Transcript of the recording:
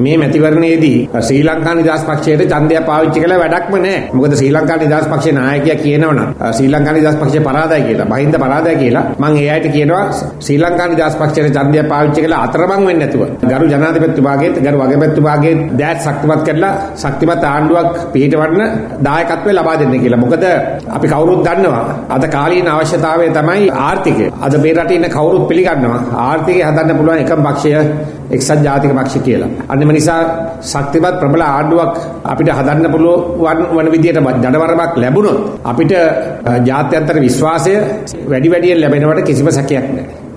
මේ මැතිවරණයේදී ශ්‍රී ලංකා නිදහස් පක්ෂයට ඡන්දය පාවිච්චි කළා වැඩක්ම නැහැ. මොකද ශ්‍රී ලංකා නිදහස් පක්ෂයේ නායකයා කියනවනම් ශ්‍රී ලංකා නිදහස් පක්ෂය පරාදයි කියලා. මහින්ද පරාදයි කියලා. මම ඒ අයට කියනවා ශ්‍රී ලංකා නිදහස් පක්ෂයට ඡන්දය පාවිච්චි කළා අතරමං වෙන්නේ නැතුව. ගරු ජනාධිපතිතුමාගේ ගරු වගපැතුමාගේ දෑත් ශක්තිමත් කරලා ශක්තිමත් ආණ්ඩුවක් පිහිටවන්න දායකත්වය ලබා දෙන්න කියලා. මොකද අපි කවුරුත් දන්නවා අද කාලීන අවශ්‍යතාවය තමයි ආර්ථිකය. අද මේ රටේ ඉන්න කවුරුත් පිළිගන්නවා ආර්ථිකය හදන්න පුළුවන් එකම පක්ෂය එක්සත් ජාතික පක්ෂ කියලා. අන්නම නිසා ශක්තිමත් ප්‍රබල ආණ්ඩුවක් අපිට හදන්න පුළුවන් වන විදියට ජනවරමක් ලැබුණොත් අපිට ජාත්‍යන්තර විශ්වාසය වැඩි වැඩියෙන් ලැබෙනවට කිසිම සැකයක් නැහැ.